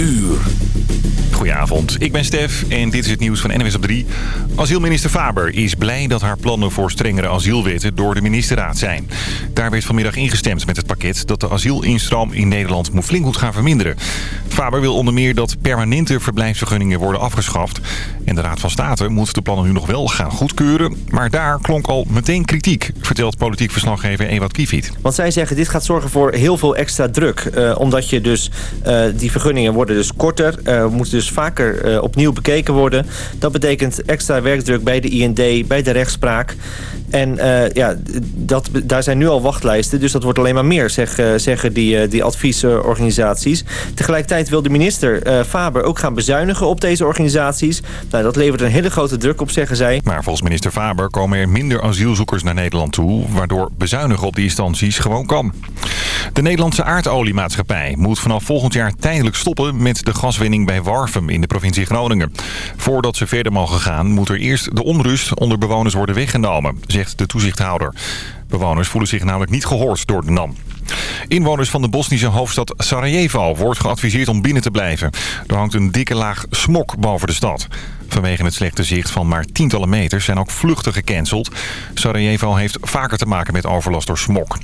uur. Goedenavond, ik ben Stef en dit is het nieuws van NWS op 3. Asielminister Faber is blij dat haar plannen voor strengere asielwetten door de ministerraad zijn. Daar werd vanmiddag ingestemd met het pakket dat de asielinstroom in Nederland moet flink moet gaan verminderen. Faber wil onder meer dat permanente verblijfsvergunningen worden afgeschaft. En de Raad van State moet de plannen nu nog wel gaan goedkeuren. Maar daar klonk al meteen kritiek, vertelt politiek verslaggever Ewout Kiefiet. Want zij zeggen dit gaat zorgen voor heel veel extra druk. Uh, omdat je dus, uh, die vergunningen worden dus korter, uh, moeten dus vaker opnieuw bekeken worden. Dat betekent extra werkdruk bij de IND, bij de rechtspraak. En ja, dat, daar zijn nu al wachtlijsten, dus dat wordt alleen maar meer, zeg, zeggen die, die adviesorganisaties. Tegelijkertijd wil de minister Faber ook gaan bezuinigen op deze organisaties. Nou, dat levert een hele grote druk op, zeggen zij. Maar volgens minister Faber komen er minder asielzoekers naar Nederland toe... waardoor bezuinigen op die instanties gewoon kan. De Nederlandse aardoliemaatschappij moet vanaf volgend jaar tijdelijk stoppen... met de gaswinning bij In de provincie Groningen. Voordat ze verder mogen gaan, moet er eerst de onrust onder bewoners worden weggenomen, zegt de toezichthouder. Bewoners voelen zich namelijk niet gehoord door de NAM. Inwoners van de Bosnische hoofdstad Sarajevo wordt geadviseerd om binnen te blijven. Er hangt een dikke laag smok boven de stad. Vanwege het slechte zicht van maar tientallen meters zijn ook vluchten gecanceld. Sarajevo heeft vaker te maken met overlast door smok.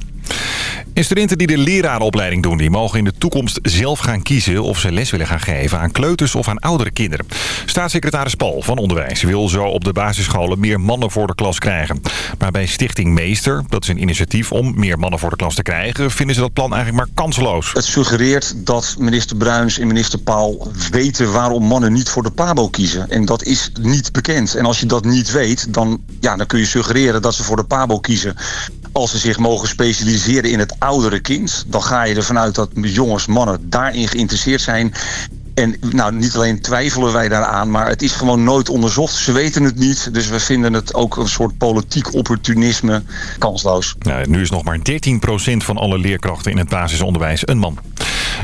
En studenten die de lerarenopleiding doen... die mogen in de toekomst zelf gaan kiezen of ze les willen gaan geven... aan kleuters of aan oudere kinderen. Staatssecretaris Paul van Onderwijs wil zo op de basisscholen... meer mannen voor de klas krijgen. Maar bij Stichting Meester, dat is een initiatief om meer mannen voor de klas te krijgen... vinden ze dat plan eigenlijk maar kansloos. Het suggereert dat minister Bruins en minister Paul weten... waarom mannen niet voor de PABO kiezen. En dat is niet bekend. En als je dat niet weet, dan, ja, dan kun je suggereren dat ze voor de PABO kiezen als ze zich mogen specialiseren in het oudere kind... dan ga je ervan uit dat jongens, mannen daarin geïnteresseerd zijn... En nou, niet alleen twijfelen wij daaraan, maar het is gewoon nooit onderzocht. Ze weten het niet, dus we vinden het ook een soort politiek opportunisme kansloos. Nou, nu is nog maar 13% van alle leerkrachten in het basisonderwijs een man.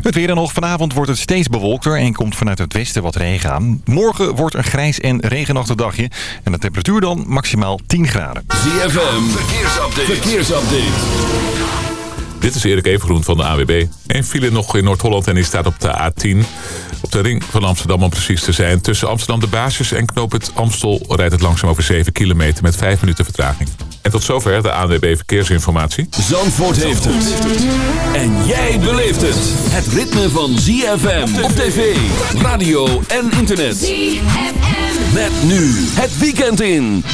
Het weer dan nog. Vanavond wordt het steeds bewolkter en komt vanuit het westen wat regen aan. Morgen wordt een grijs en regenachtig dagje. En de temperatuur dan maximaal 10 graden. ZFM, verkeersupdate. verkeersupdate. Dit is Erik Evengroen van de AWB. Eén file nog in Noord-Holland en die staat op de A10. Op de ring van Amsterdam om precies te zijn. Tussen Amsterdam de Basis en Knoop het Amstel rijdt het langzaam over 7 kilometer met 5 minuten vertraging. En tot zover de ANWB Verkeersinformatie. Zandvoort heeft het. En jij beleeft het. Het ritme van ZFM op tv, radio en internet. ZFM. Met nu het weekend in.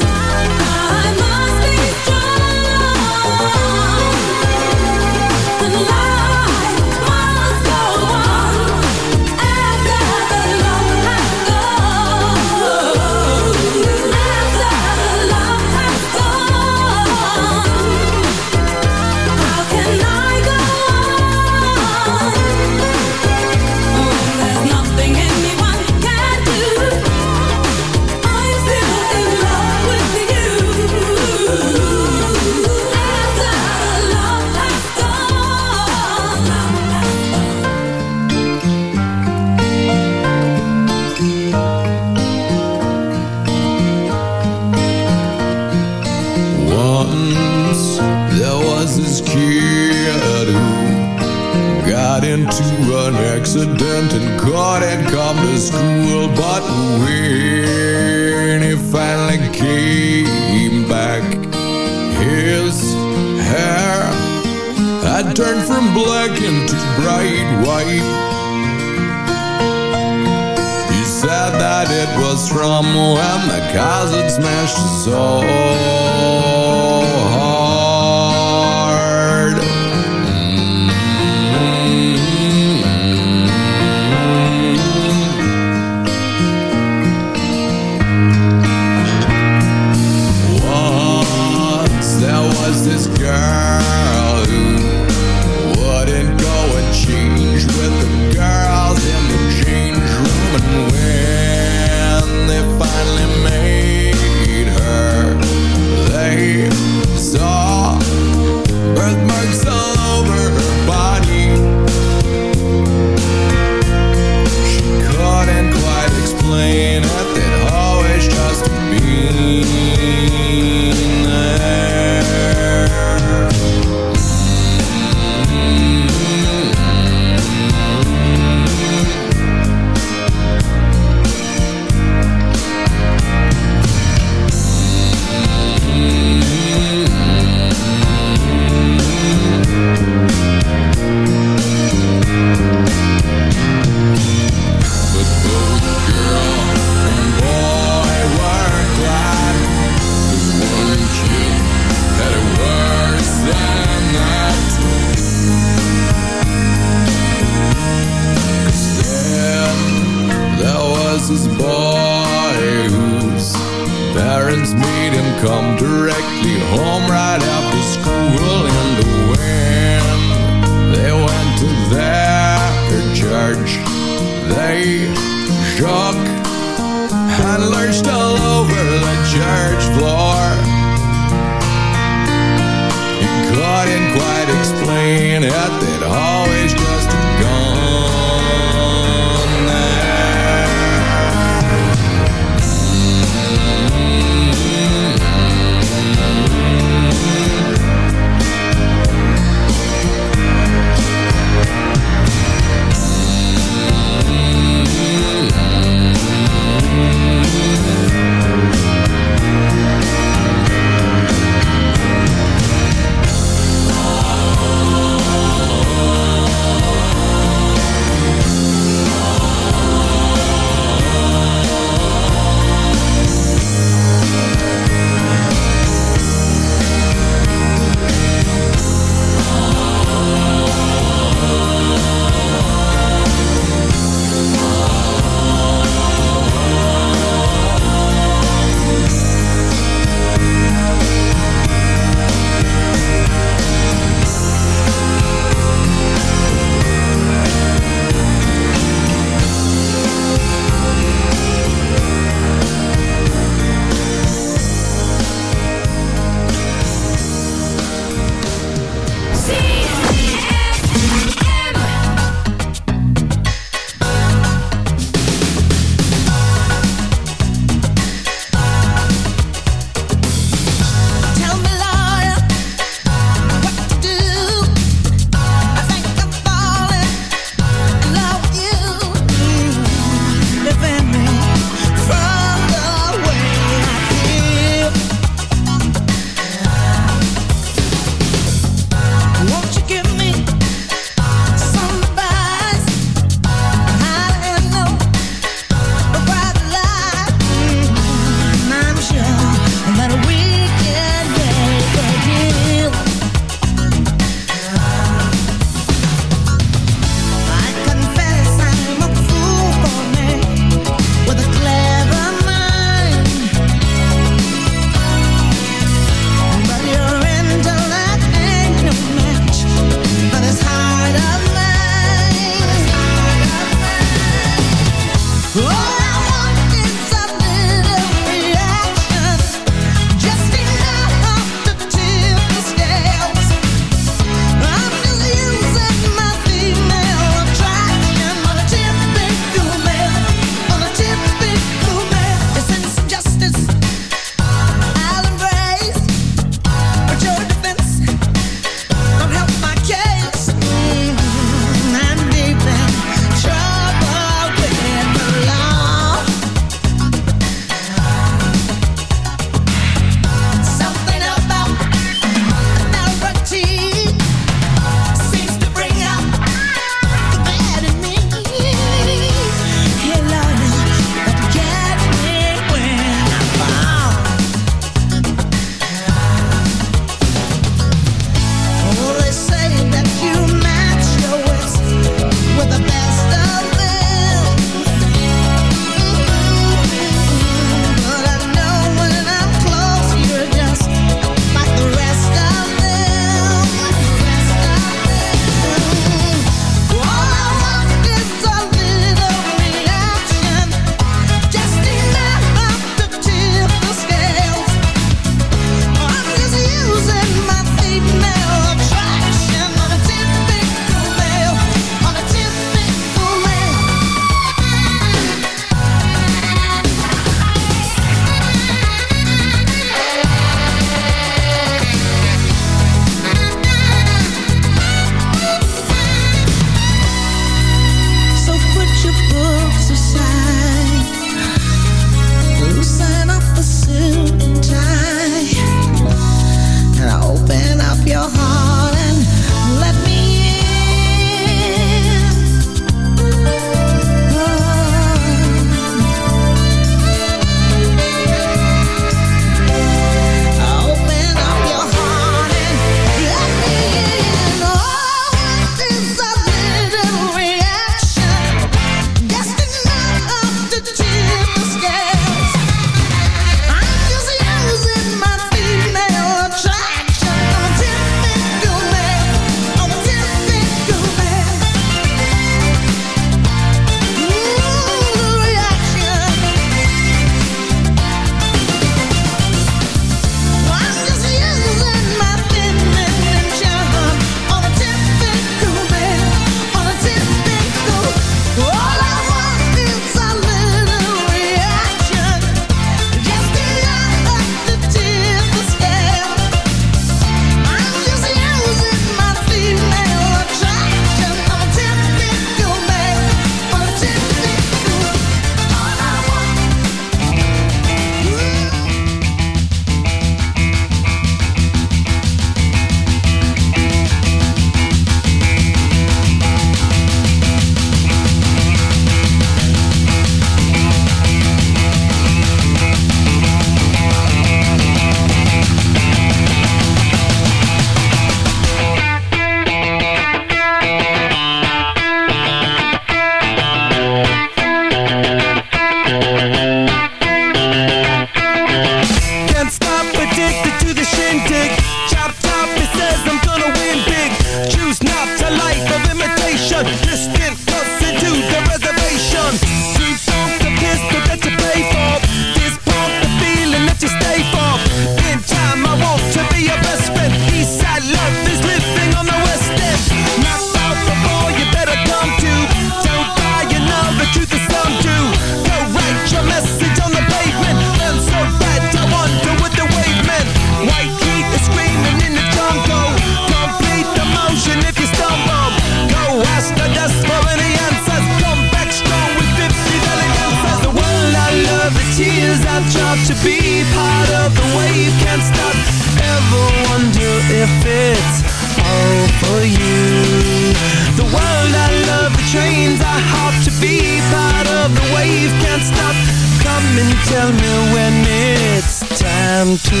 to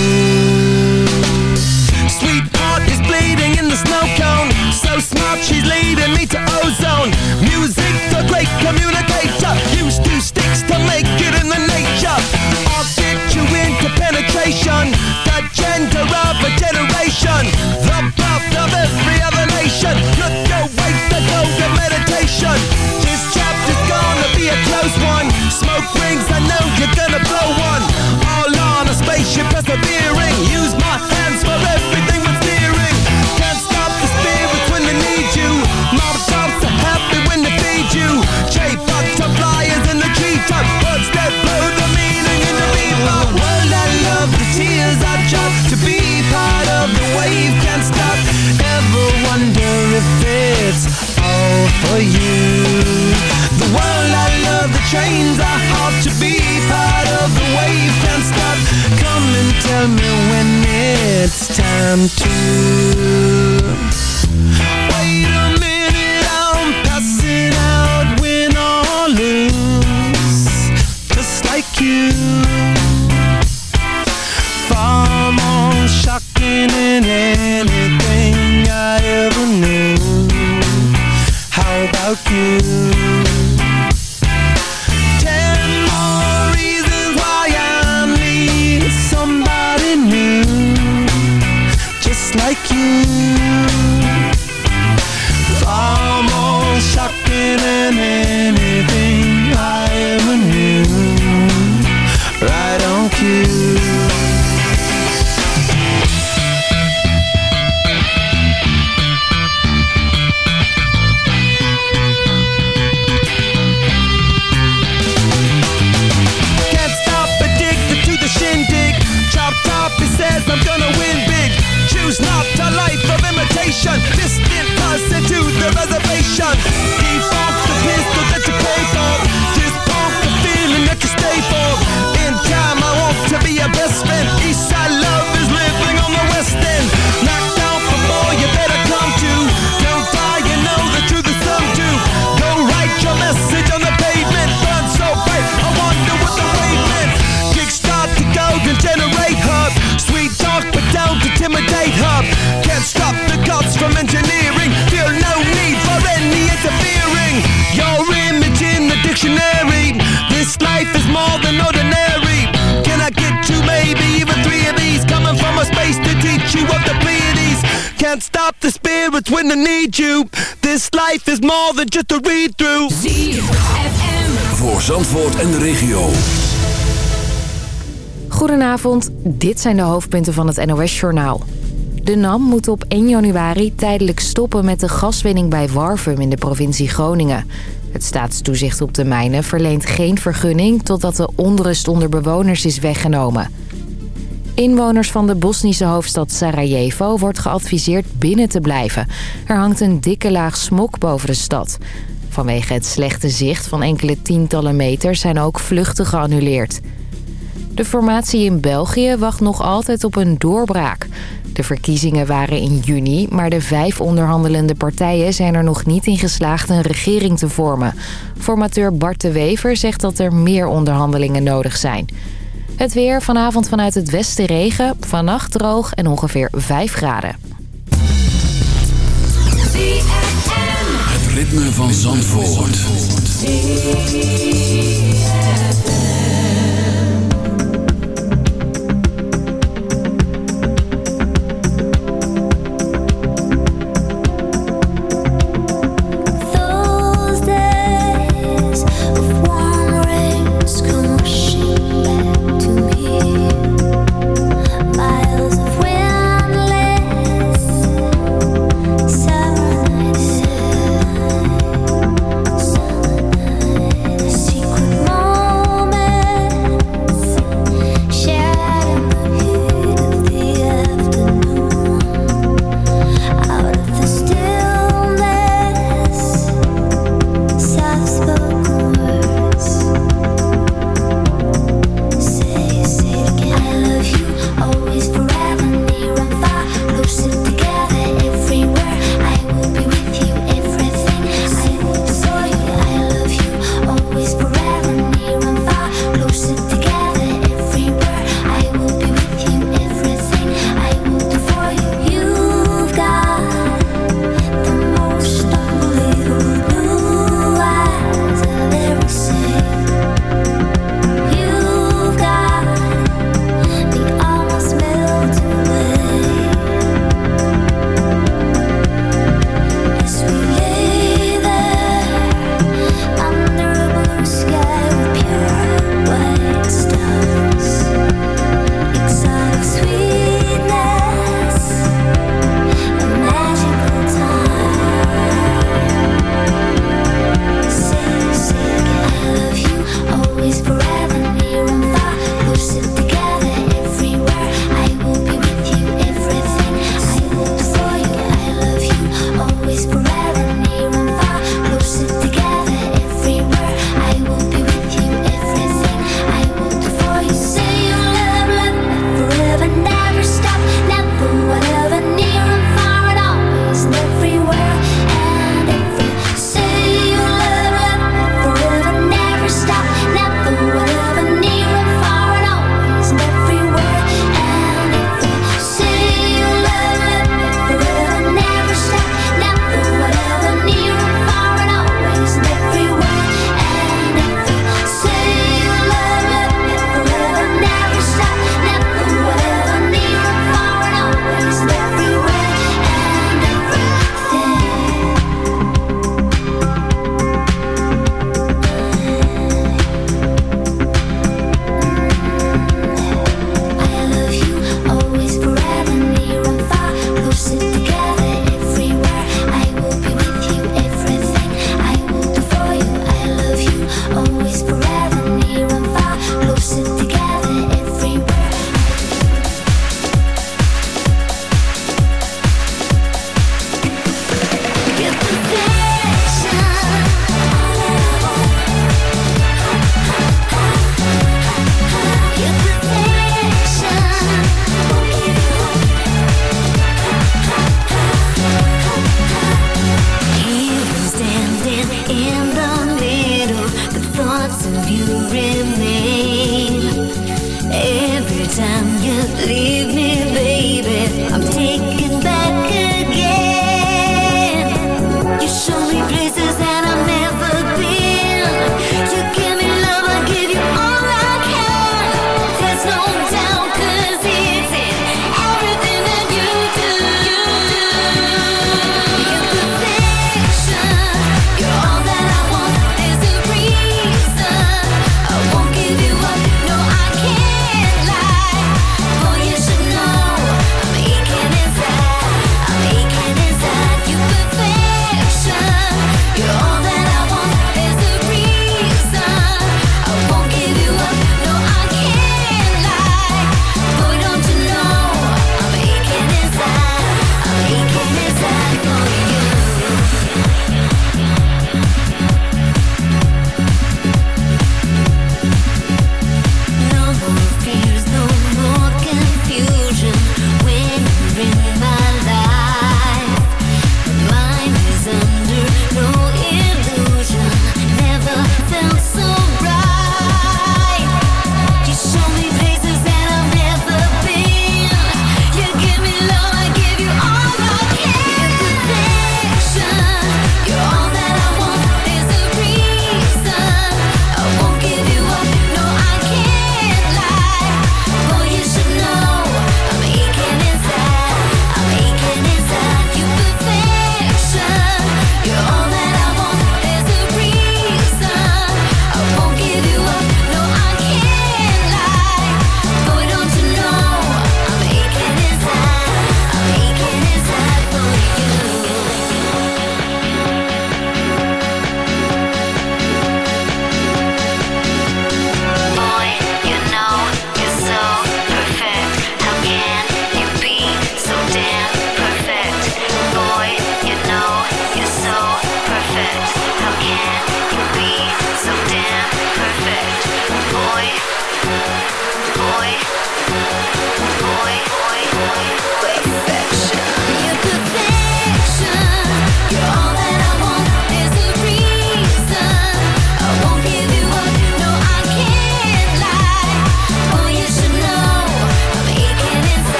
Zie te Voor Zandvoort en de regio. Goedenavond, dit zijn de hoofdpunten van het NOS-journaal. De NAM moet op 1 januari tijdelijk stoppen met de gaswinning bij Warfum in de provincie Groningen. Het staatstoezicht op de mijnen verleent geen vergunning totdat de onrust onder bewoners is weggenomen. Inwoners van de Bosnische hoofdstad Sarajevo wordt geadviseerd binnen te blijven. Er hangt een dikke laag smok boven de stad. Vanwege het slechte zicht van enkele tientallen meters zijn ook vluchten geannuleerd. De formatie in België wacht nog altijd op een doorbraak. De verkiezingen waren in juni, maar de vijf onderhandelende partijen zijn er nog niet in geslaagd een regering te vormen. Formateur Bart de Wever zegt dat er meer onderhandelingen nodig zijn. Het weer vanavond vanuit het westen regen, vannacht droog en ongeveer 5 graden. Het ritme van Zandvoort.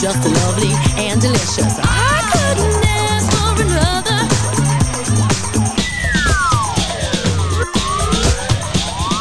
Just lovely and delicious. I couldn't ask for another.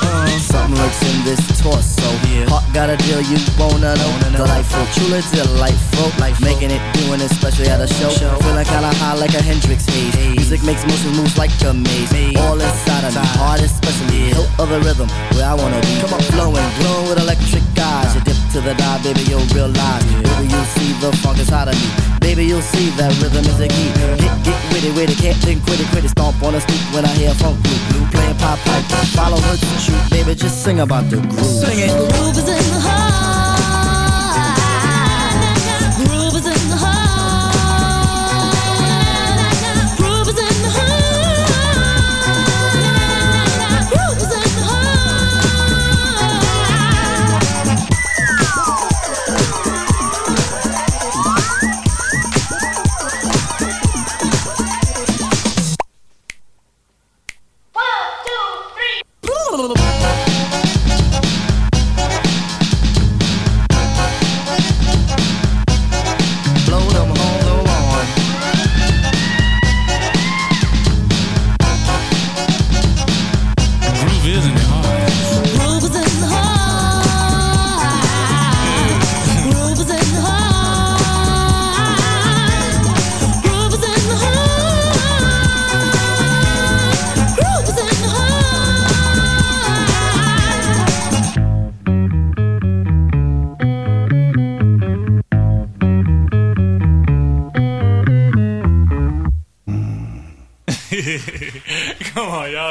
Uh, something lurks in this torso. Heart got a deal you wanna know. Delightful, truly delightful. Making it, doing it, especially at a show. Feeling kinda high like a Hendrix haze. Music makes motion moves like a maze. All inside of me, heart especially. Hilt of the rhythm, where I wanna be. Come on, flowing, glowing with electric eyes. Uh-huh. To the dive, baby, you'll realize. Baby, you'll see the funk inside of me. Baby, you'll see that rhythm is the key. Get, get witty, witty, can't think, quit it, quit it. Stomp on the street when I hear funk blue. Blue playing pop pipe, follow her to shoot. Baby, just sing about the groove. Sing it. Groove is in the heart.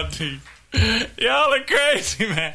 Rodney. Y'all are crazy, man.